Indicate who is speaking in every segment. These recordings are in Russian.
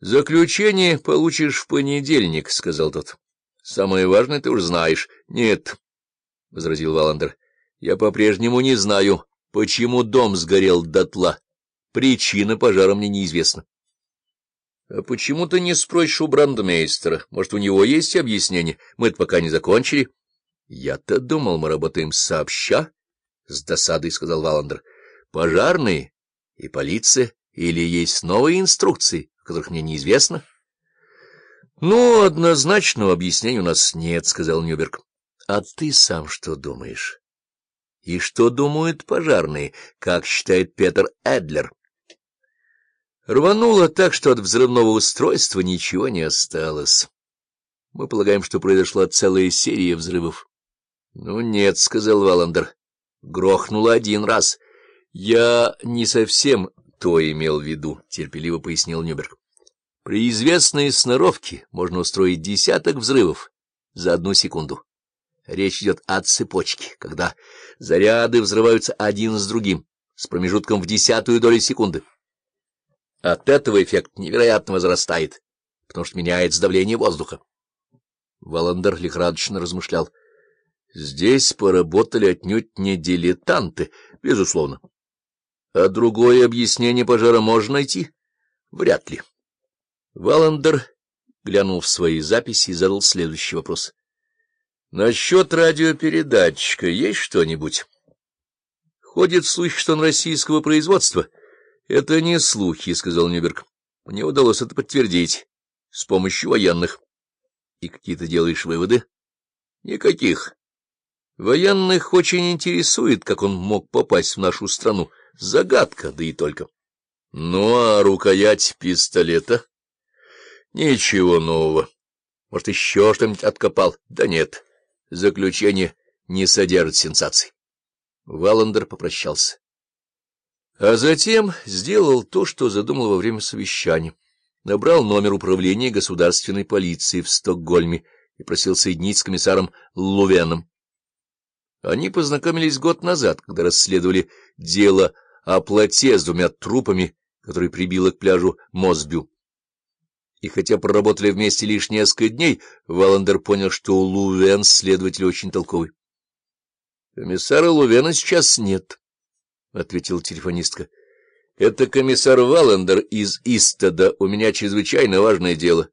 Speaker 1: — Заключение получишь в понедельник, — сказал тот. — Самое важное ты уж знаешь. — Нет, — возразил Валандер, — я по-прежнему не знаю, почему дом сгорел дотла. Причина пожара мне неизвестна. — А почему ты не спросишь у брандмейстера? Может, у него есть объяснение? Мы это пока не закончили. — Я-то думал, мы работаем сообща, — с досадой сказал Валандер. — Пожарные и полиция или есть новые инструкции? Которых мне неизвестно? — Ну, однозначного объяснения у нас нет, — сказал Нюберг. — А ты сам что думаешь? И что думают пожарные, как считает Петер Эдлер? Рвануло так, что от взрывного устройства ничего не осталось. Мы полагаем, что произошла целая серия взрывов. — Ну, нет, — сказал Валандер. — Грохнуло один раз. — Я не совсем то имел в виду, — терпеливо пояснил Нюберг. При известной сноровке можно устроить десяток взрывов за одну секунду. Речь идет о цепочке, когда заряды взрываются один с другим, с промежутком в десятую долю секунды. От этого эффект невероятно возрастает, потому что меняется давление воздуха. Валандер лихорадочно размышлял. Здесь поработали отнюдь не дилетанты, безусловно. А другое объяснение пожара можно найти? Вряд ли. Валандер глянул в свои записи и задал следующий вопрос. — Насчет радиопередатчика есть что-нибудь? — Ходит слух, что он российского производства. — Это не слухи, — сказал Нюберг. — Мне удалось это подтвердить с помощью военных. — И какие ты делаешь выводы? — Никаких. Военных очень интересует, как он мог попасть в нашу страну. Загадка, да и только. — Ну, а рукоять пистолета? — Ничего нового. Может, еще что-нибудь откопал? Да нет. Заключение не содержит сенсаций. Валандер попрощался. А затем сделал то, что задумал во время совещания. Набрал номер управления государственной полиции в Стокгольме и просил соединить с комиссаром Лувеном. Они познакомились год назад, когда расследовали дело о плоте с двумя трупами, который прибило к пляжу Мосбю и хотя проработали вместе лишь несколько дней, Валандер понял, что Лувен следователь очень толковый. — Комиссара Лувена сейчас нет, — ответила телефонистка. — Это комиссар Валандер из Истада. У меня чрезвычайно важное дело.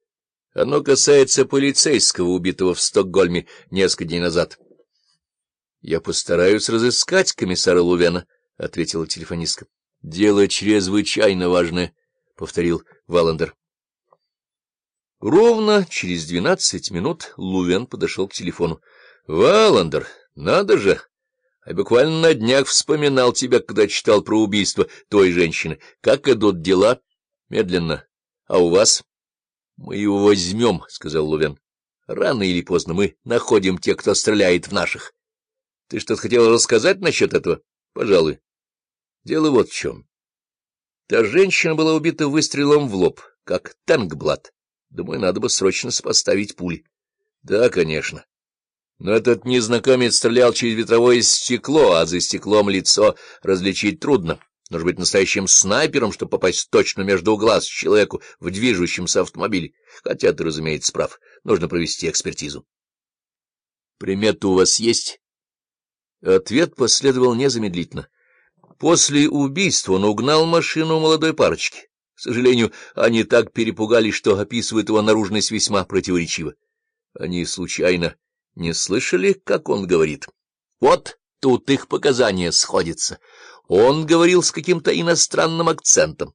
Speaker 1: Оно касается полицейского, убитого в Стокгольме несколько дней назад. — Я постараюсь разыскать комиссара Лувена, — ответила телефонистка. — Дело чрезвычайно важное, — повторил Валандер. Ровно через двенадцать минут Лувен подошел к телефону. — Валандер, надо же! Я буквально на днях вспоминал тебя, когда читал про убийство той женщины. Как идут дела? Медленно. А у вас? — Мы его возьмем, — сказал Лувен. — Рано или поздно мы находим тех, кто стреляет в наших. Ты что-то хотел рассказать насчет этого? — Пожалуй. Дело вот в чем. Та женщина была убита выстрелом в лоб, как Тенгблад. Думаю, надо бы срочно сопоставить пули. Да, конечно. Но этот незнакомец стрелял через ветровое стекло, а за стеклом лицо различить трудно. Нужно быть настоящим снайпером, чтобы попасть точно между глаз человеку в движущемся автомобиле. Хотя ты, разумеется, прав. Нужно провести экспертизу. Приметы у вас есть? Ответ последовал незамедлительно. После убийства он угнал машину молодой парочки. К сожалению, они так перепугались, что описывают его наружность весьма противоречиво. Они случайно не слышали, как он говорит? Вот тут их показания сходятся. Он говорил с каким-то иностранным акцентом.